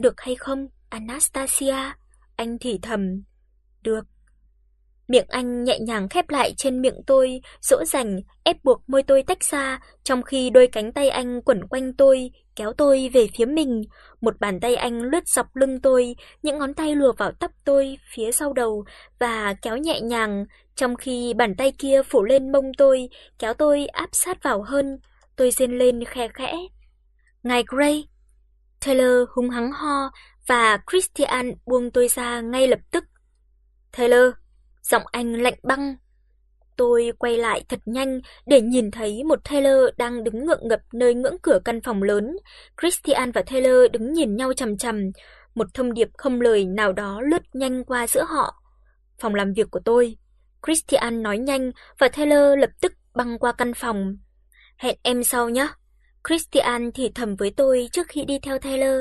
được hay không, Anastasia? Anh thì thầm. Được. Miệng anh nhẹ nhàng khép lại trên miệng tôi, dỗ dành ép buộc môi tôi tách ra, trong khi đôi cánh tay anh quẩn quanh tôi, kéo tôi về phía mình. Một bàn tay anh lướt dọc lưng tôi, những ngón tay lùa vào tóc tôi phía sau đầu và kéo nhẹ nhàng, trong khi bàn tay kia phủ lên mông tôi, kéo tôi áp sát vào hơn. Tôi rên lên khe khẽ. "Ngài Gray!" Taylor hung hăng ho và Christian buông tôi ra ngay lập tức. "Taylor!" Giọng anh lạnh băng. Tôi quay lại thật nhanh để nhìn thấy một Taylor đang đứng ngượng ngập nơi ngưỡng cửa căn phòng lớn. Christian và Taylor đứng nhìn nhau chằm chằm, một thông điệp không lời nào đó lướt nhanh qua giữa họ. "Phòng làm việc của tôi." Christian nói nhanh và Taylor lập tức băng qua căn phòng. "Hẹn em sau nhé." Christian thì thầm với tôi trước khi đi theo Taylor.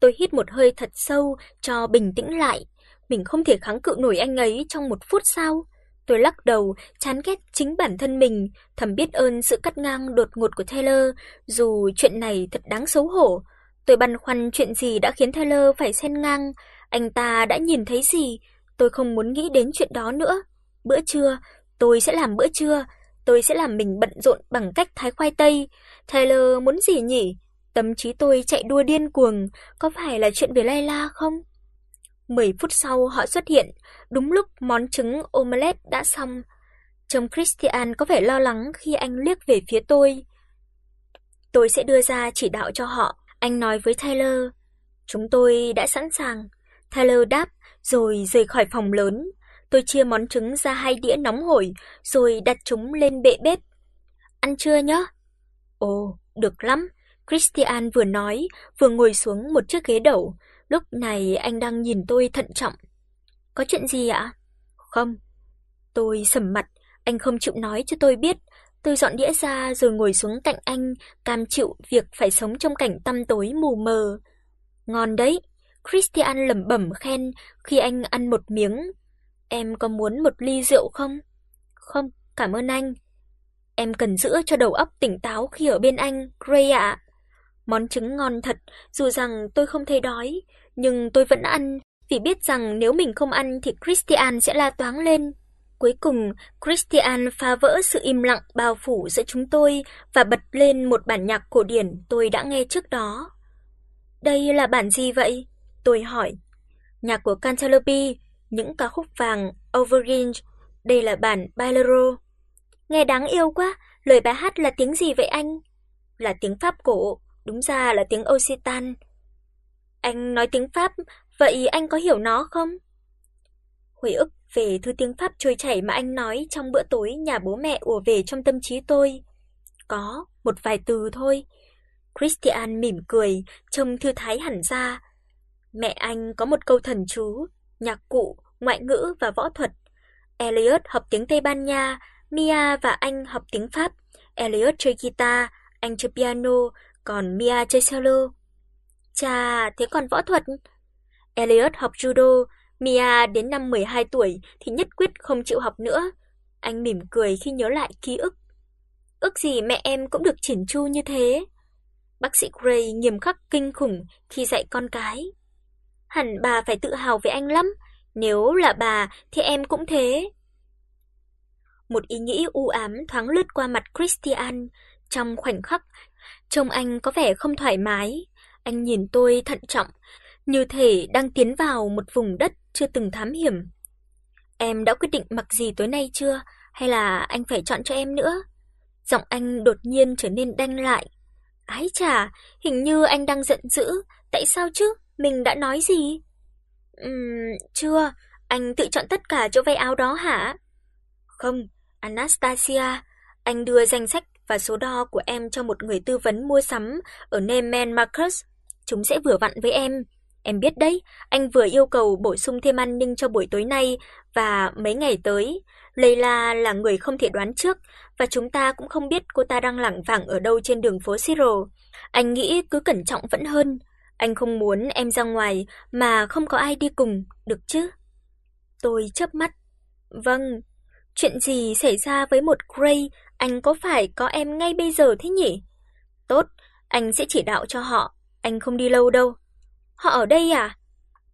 Tôi hít một hơi thật sâu cho bình tĩnh lại. Mình không thể kháng cự nổi anh ấy trong một phút sau. Tôi lắc đầu, chán ghét chính bản thân mình, thầm biết ơn sự cắt ngang đột ngột của Taylor, dù chuyện này thật đáng xấu hổ. Tôi băn khoăn chuyện gì đã khiến Taylor phải xen ngang, anh ta đã nhìn thấy gì, tôi không muốn nghĩ đến chuyện đó nữa. Bữa trưa, tôi sẽ làm bữa trưa, tôi sẽ làm mình bận rộn bằng cách thái khoai tây. Taylor muốn gì nhỉ? Tâm trí tôi chạy đua điên cuồng, có phải là chuyện về Layla không? 10 phút sau họ xuất hiện, đúng lúc món trứng omelette đã xong. Trông Christian có vẻ lo lắng khi anh liếc về phía tôi. Tôi sẽ đưa ra chỉ đạo cho họ, anh nói với Taylor. Chúng tôi đã sẵn sàng. Taylor đáp rồi rời khỏi phòng lớn. Tôi chia món trứng ra hai đĩa nóng hổi rồi đặt chúng lên bệ bếp. Ăn trưa nhé. Ồ, được lắm. Christian vừa nói, vừa ngồi xuống một chiếc ghế đầu. Lúc này anh đang nhìn tôi thận trọng. Có chuyện gì ạ? Không. Tôi sầm mặt, anh không chịu nói cho tôi biết. Tôi dọn đĩa ra rồi ngồi xuống cạnh anh, cam chịu việc phải sống trong cảnh tăm tối mù mờ. Ngon đấy, Christian lẩm bẩm khen khi anh ăn một miếng. Em có muốn một ly rượu không? Không, cảm ơn anh. Em cần giữ cho đầu óc tỉnh táo khi ở bên anh, Gray ạ. Món trứng ngon thật, dù rằng tôi không thấy đói, nhưng tôi vẫn ăn vì biết rằng nếu mình không ăn thì Christian sẽ la toáng lên. Cuối cùng, Christian phá vỡ sự im lặng bao phủ giữa chúng tôi và bật lên một bản nhạc cổ điển tôi đã nghe trước đó. "Đây là bản gì vậy?" tôi hỏi. "Nhạc của Canterbury." Những ca khúc vàng Overrange, đây là bản Bolero." Nghe đáng yêu quá, lời bài hát là tiếng gì vậy anh? Là tiếng Pháp cổ, đúng ra là tiếng Occitan. Anh nói tiếng Pháp, vậy anh có hiểu nó không? Hồi ức về thứ tiếng Pháp trôi chảy mà anh nói trong bữa tối nhà bố mẹ ùa về trong tâm trí tôi. Có, một vài từ thôi. Christian mỉm cười, trông thư thái hẳn ra. Mẹ anh có một câu thần chú, nhạc cụ, ngoại ngữ và võ thuật. Elliot học tiếng Tây Ban Nha, Mia và anh học tiếng Pháp. Elliot chơi guitar, anh chơi piano, còn Mia chơi cello. Chà, thế còn võ thuật? Elliot học judo, Mia đến năm 12 tuổi thì nhất quyết không chịu học nữa. Anh mỉm cười khi nhớ lại ký ức. Ước gì mẹ em cũng được chỉn chu như thế. Bác sĩ Gray nghiêm khắc kinh khủng khi dạy con cái. Hẳn bà phải tự hào về anh lắm, nếu là bà thì em cũng thế. Một ý nghĩ u ám thoáng lướt qua mặt Christian, trong khoảnh khắc trông anh có vẻ không thoải mái. Anh nhìn tôi thận trọng, như thể đang tiến vào một vùng đất chưa từng thám hiểm. Em đã quyết định mặc gì tối nay chưa, hay là anh phải chọn cho em nữa? Giọng anh đột nhiên trở nên đanh lại. Ái chà, hình như anh đang giận dữ, tại sao chứ? Mình đã nói gì? Ừm, chưa, anh tự chọn tất cả chỗ váy áo đó hả? Không, Anastasia, anh đưa danh sách và số đo của em cho một người tư vấn mua sắm ở Neiman Marcus. Chúng sẽ vừa vặn với em. Em biết đấy, anh vừa yêu cầu bổ sung thêm an ninh cho buổi tối nay và mấy ngày tới. Layla là người không thể đoán trước và chúng ta cũng không biết cô ta đang lảng vảng ở đâu trên đường phố Cyril. Anh nghĩ cứ cẩn trọng vẫn hơn. Anh không muốn em ra ngoài mà không có ai đi cùng, được chứ? Tôi chớp mắt. Vâng, chuyện gì xảy ra với một Gray, anh có phải có em ngay bây giờ thế nhỉ? Tốt, anh sẽ chỉ đạo cho họ, anh không đi lâu đâu. Họ ở đây à?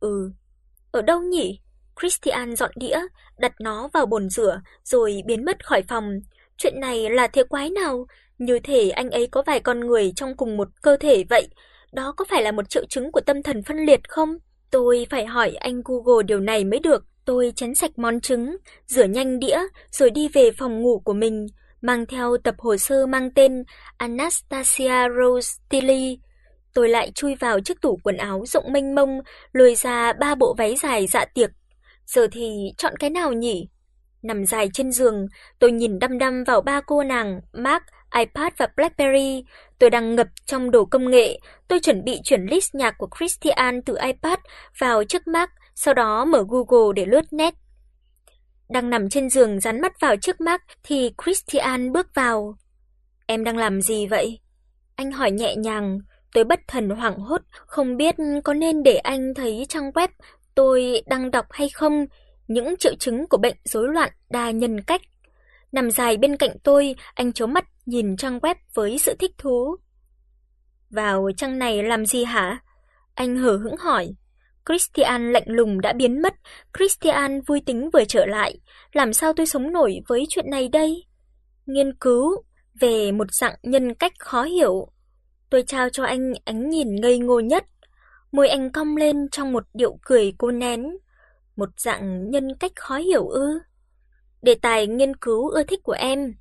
Ừ. Ở đâu nhỉ? Christian dọn đĩa, đặt nó vào bồn rửa rồi biến mất khỏi phòng. Chuyện này là thế quái nào? Như thể anh ấy có vài con người trong cùng một cơ thể vậy. Đó có phải là một triệu chứng của tâm thần phân liệt không? Tôi phải hỏi anh Google điều này mới được. Tôi chén sạch món trứng, rửa nhanh đĩa rồi đi về phòng ngủ của mình, mang theo tập hồ sơ mang tên Anastasia Rose Tilly. Tôi lại chui vào chiếc tủ quần áo rộng mênh mông, lôi ra ba bộ váy dài dạ tiệc. Giờ thì chọn cái nào nhỉ? Nằm dài trên giường, tôi nhìn đăm đăm vào ba cô nàng Mark iPad và BlackBerry. Tôi đang ngập trong đồ công nghệ, tôi chuẩn bị chuyển list nhạc của Christian từ iPad vào chiếc Mac, sau đó mở Google để lướt net. Đang nằm trên giường dán mắt vào chiếc Mac thì Christian bước vào. "Em đang làm gì vậy?" Anh hỏi nhẹ nhàng. Tôi bất thần hoảng hốt, không biết có nên để anh thấy trang web tôi đang đọc hay không, những triệu chứng của bệnh rối loạn đa nhân cách. Nằm dài bên cạnh tôi, anh chố mắt nhìn trang web với sự thích thú. "Vào trang này làm gì hả?" Anh hờ hững hỏi. Christian lạnh lùng đã biến mất, Christian vui tính vừa trở lại, làm sao tôi sống nổi với chuyện này đây? Nghiên cứu về một dạng nhân cách khó hiểu. Tôi trao cho anh ánh nhìn ngây ngô nhất, môi anh cong lên trong một điệu cười cô nén. Một dạng nhân cách khó hiểu ư? Đề tài nghiên cứu ưa thích của em.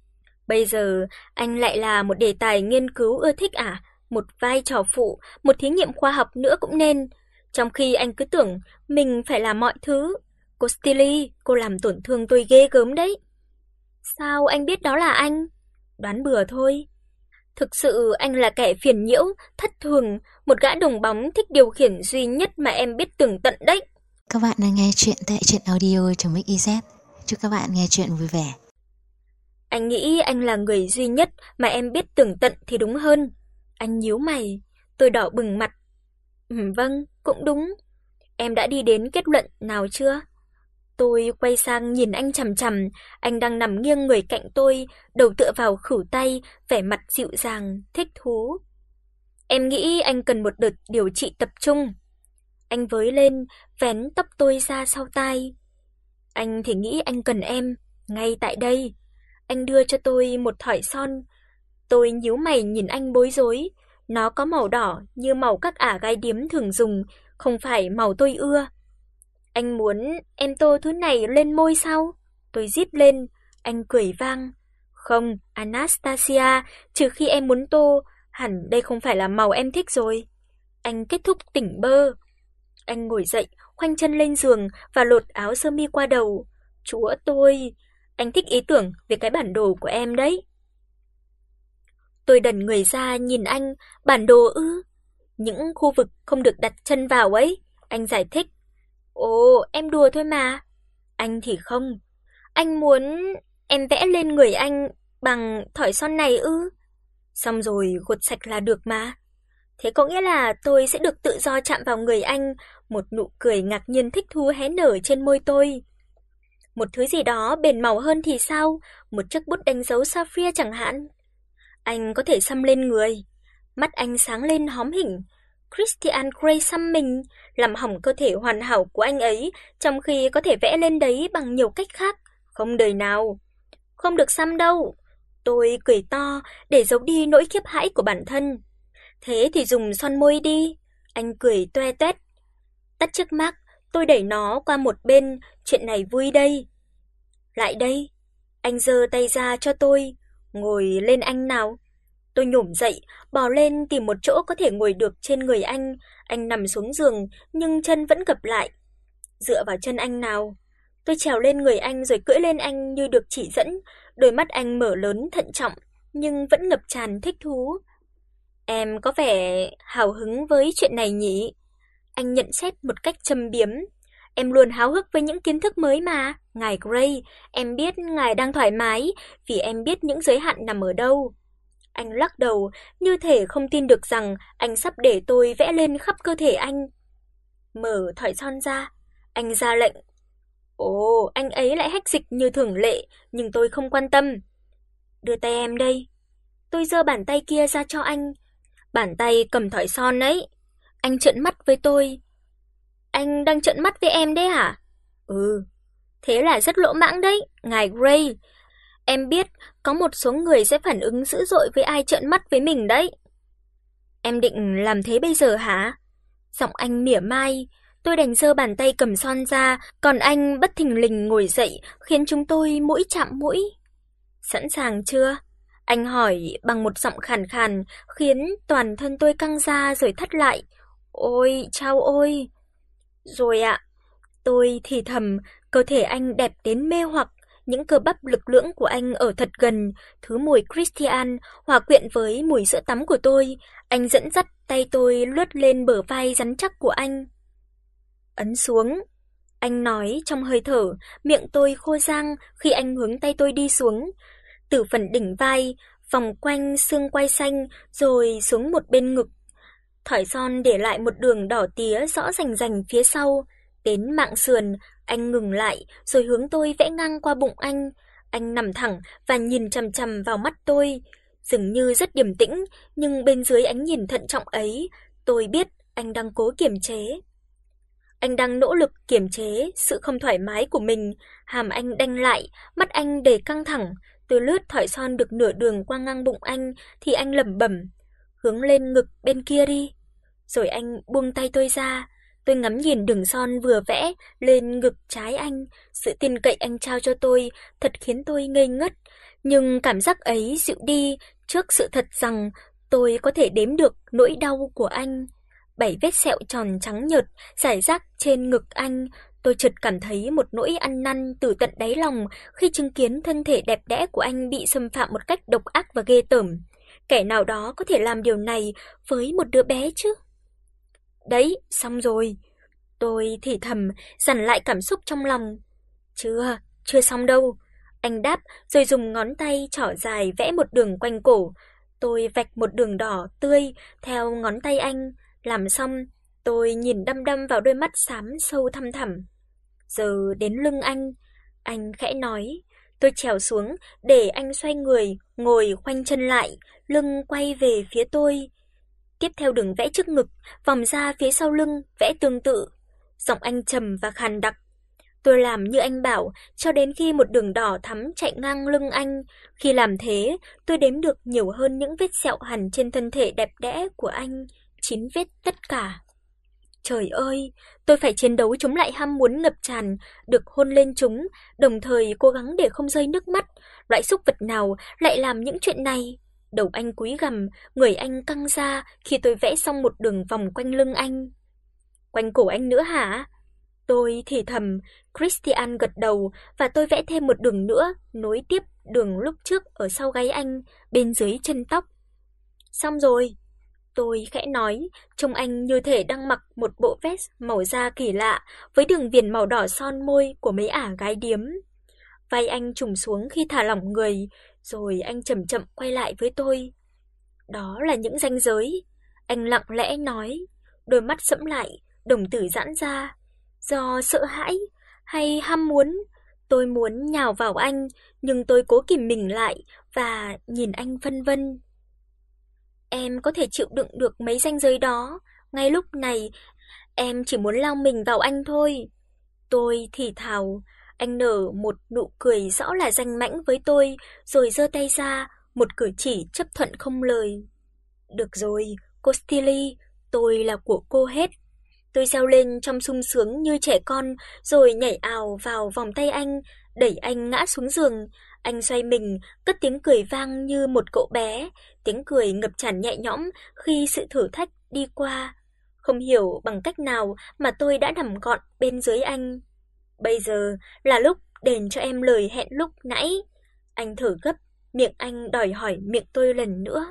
Bây giờ anh lại là một đề tài nghiên cứu ưa thích à? Một vai trò phụ, một thí nghiệm khoa học nữa cũng nên, trong khi anh cứ tưởng mình phải làm mọi thứ. Cô Stilly, cô làm tổn thương tôi ghê gớm đấy. Sao anh biết đó là anh? Đoán bừa thôi. Thực sự anh là kẻ phiền nhiễu, thất thường, một gã đồng bóng thích điều khiển duy nhất mà em biết tường tận đấy. Các bạn đang nghe chuyện tại truyện audio.mix.iz. Chúc các bạn nghe chuyện vui vẻ. Anh nghĩ anh là người duy nhất mà em biết tường tận thì đúng hơn. Anh nhíu mày, tôi đỏ bừng mặt. Ừ, vâng, cũng đúng. Em đã đi đến kết luận nào chưa? Tôi quay sang nhìn anh chằm chằm, anh đang nằm nghiêng người cạnh tôi, đầu tựa vào khuỷu tay, vẻ mặt dịu dàng, thích thú. Em nghĩ anh cần một đợt điều trị tập trung. Anh với lên, vén tóc tôi ra sau tai. Anh thì nghĩ anh cần em, ngay tại đây. Anh đưa cho tôi một thỏi son. Tôi nhíu mày nhìn anh bối rối, nó có màu đỏ như màu các ả gai điếm thường dùng, không phải màu tôi ưa. Anh muốn em tô thứ này lên môi sao? Tôi rít lên, anh cười vang. Không, Anastasia, trừ khi em muốn tô, hẳn đây không phải là màu em thích rồi. Anh kết thúc tỉnh bơ. Anh ngồi dậy, khoanh chân lên giường và lột áo sơ mi qua đầu. Chúa tôi, anh thích ý tưởng về cái bản đồ của em đấy. Tôi đần người ra nhìn anh, bản đồ ư? Những khu vực không được đặt chân vào ấy, anh giải thích. Ồ, em đùa thôi mà. Anh thì không. Anh muốn em vẽ lên người anh bằng thỏi son này ư? Xong rồi gột sạch là được mà. Thế có nghĩa là tôi sẽ được tự do chạm vào người anh, một nụ cười ngạc nhiên thích thú hé nở trên môi tôi. Một thứ gì đó bền màu hơn thì sao? Một chiếc bút đánh dấu sapphire chẳng hạn. Anh có thể xăm lên người. Mắt anh sáng lên hóm hỉnh. Christian Grey xăm mình, làm hỏng cơ thể hoàn hảo của anh ấy, trong khi có thể vẽ lên đấy bằng nhiều cách khác, không đời nào. Không được xăm đâu. Tôi cười to để giấu đi nỗi khiếp hãi của bản thân. Thế thì dùng son môi đi. Anh cười toe toét. Tắt chiếc mắt, tôi đẩy nó qua một bên, chuyện này vui đây. Lại đây. Anh giơ tay ra cho tôi, ngồi lên anh nào. Tôi nhổm dậy, bò lên tìm một chỗ có thể ngồi được trên người anh, anh nằm xuống giường nhưng chân vẫn gập lại. Dựa vào chân anh nào. Tôi trèo lên người anh rồi cưỡi lên anh như được chỉ dẫn, đôi mắt anh mở lớn thận trọng nhưng vẫn ngập tràn thích thú. Em có vẻ hào hứng với chuyện này nhỉ? Anh nhận xét một cách châm biếm. Em luôn háo hức với những kiến thức mới mà, ngài Gray, em biết ngài đang thoải mái vì em biết những giới hạn nằm ở đâu. Anh lắc đầu, như thể không tin được rằng anh sắp để tôi vẽ lên khắp cơ thể anh. Mở thỏi son ra, anh ra lệnh. Ồ, anh ấy lại hách dịch như thường lệ, nhưng tôi không quan tâm. Đưa tay em đây. Tôi giơ bàn tay kia ra cho anh. Bàn tay cầm thỏi son ấy. Anh trợn mắt với tôi. Anh đang trợn mắt với em đấy hả? Ừ. Thế là rất lỗ mãng đấy, ngài Gray. Em biết có một số người sẽ phản ứng dữ dội với ai trợn mắt với mình đấy. Em định làm thế bây giờ hả? Giọng anh mỉa mai, tôi đành giơ bàn tay cầm son ra, còn anh bất thình lình ngồi dậy, khiến chúng tôi mũi chạm mũi. Sẵn sàng chưa? Anh hỏi bằng một giọng khàn khàn, khiến toàn thân tôi căng ra rồi thắt lại. Ôi, chao ôi. Rồi ạ. Tôi thì thầm, cơ thể anh đẹp đến mê hoặc, những cơ bắp lực lưỡng của anh ở thật gần, thứ mùi Christian hòa quyện với mùi sữa tắm của tôi, anh dẫn dắt tay tôi lướt lên bờ vai rắn chắc của anh. Ấn xuống, anh nói trong hơi thở, miệng tôi khô rang khi anh hướng tay tôi đi xuống, từ phần đỉnh vai, vòng quanh xương quai xanh rồi xuống một bên ngực. Thỏi son để lại một đường đỏ tía rõ rành rành phía sau, đến mạng sườn, anh ngừng lại rồi hướng tôi vẽ ngang qua bụng anh. Anh nằm thẳng và nhìn chằm chằm vào mắt tôi, dường như rất điềm tĩnh, nhưng bên dưới ánh nhìn thận trọng ấy, tôi biết anh đang cố kiềm chế. Anh đang nỗ lực kiềm chế sự không thoải mái của mình, hàm anh đanh lại, mắt anh đầy căng thẳng, từ lướt thỏi son được nửa đường qua ngang bụng anh thì anh lẩm bẩm, hướng lên ngực bên kia đi. Rồi anh buông tay tôi ra, tôi ngắm nhìn đường son vừa vẽ lên ngực trái anh, sự tin cậy anh trao cho tôi thật khiến tôi ngây ngất, nhưng cảm giác ấy dịu đi trước sự thật rằng tôi có thể đếm được nỗi đau của anh. Bảy vết sẹo tròn trắng nhợt rải rác trên ngực anh, tôi chợt cảm thấy một nỗi ăn năn từ tận đáy lòng khi chứng kiến thân thể đẹp đẽ của anh bị xâm phạm một cách độc ác và ghê tởm. Kẻ nào đó có thể làm điều này với một đứa bé chứ? Đấy, xong rồi. Tôi thì thầm, dằn lại cảm xúc trong lòng. Chưa, chưa xong đâu. Anh đáp rồi dùng ngón tay trỏ dài vẽ một đường quanh cổ. Tôi vạch một đường đỏ tươi theo ngón tay anh, làm xong, tôi nhìn đăm đăm vào đôi mắt xám sâu thăm thẳm. Giờ đến lưng anh, anh khẽ nói, tôi trèo xuống để anh xoay người, ngồi khoanh chân lại, lưng quay về phía tôi. Tiếp theo đường vẽ trước ngực, vòng ra phía sau lưng, vẽ tương tự. Giọng anh trầm và khàn đặc. Tôi làm như anh bảo, cho đến khi một đường đỏ thắm chạy ngang lưng anh. Khi làm thế, tôi đếm được nhiều hơn những vết sẹo hằn trên thân thể đẹp đẽ của anh, chín vết tất cả. Trời ơi, tôi phải chiến đấu chống lại ham muốn ngập tràn được hôn lên chúng, đồng thời cố gắng để không rơi nước mắt. Loại xúc vật nào lại làm những chuyện này? Đầu anh cúi gằm, người anh căng ra khi tôi vẽ xong một đường vòng quanh lưng anh. Quanh cổ anh nữa hả? Tôi thì thầm, Christian gật đầu và tôi vẽ thêm một đường nữa, nối tiếp đường lúc trước ở sau gáy anh, bên dưới chân tóc. Xong rồi. Tôi khẽ nói, trông anh như thể đang mặc một bộ vest màu da kỳ lạ với đường viền màu đỏ son môi của mấy ả gái điếm. Vai anh trùng xuống khi thả lỏng người, rồi anh chậm chậm quay lại với tôi. Đó là những ranh giới, anh lặng lẽ nói, đôi mắt sẫm lại, đồng tử giãn ra, do sợ hãi hay ham muốn. Tôi muốn nhào vào anh, nhưng tôi cố kìm mình lại và nhìn anh vân vân. Em có thể chịu đựng được mấy ranh giới đó, ngay lúc này em chỉ muốn lao mình vào anh thôi. Tôi thì thào, anh nở một nụ cười rõ là danh mãnh với tôi, rồi giơ tay ra, một cử chỉ chấp thuận không lời. Được rồi, cô Stilly, tôi là của cô hết. Tôi reo lên trong sung sướng như trẻ con, rồi nhảy ào vào vòng tay anh, đẩy anh ngã xuống giường. Anh xoay mình, cất tiếng cười vang như một cậu bé, tiếng cười ngập tràn nhẹ nhõm khi sự thử thách đi qua. Không hiểu bằng cách nào mà tôi đã nằm gọn bên dưới anh. Bây giờ là lúc đền cho em lời hẹn lúc nãy. Anh thở gấp, miệng anh đòi hỏi miệng tôi lần nữa.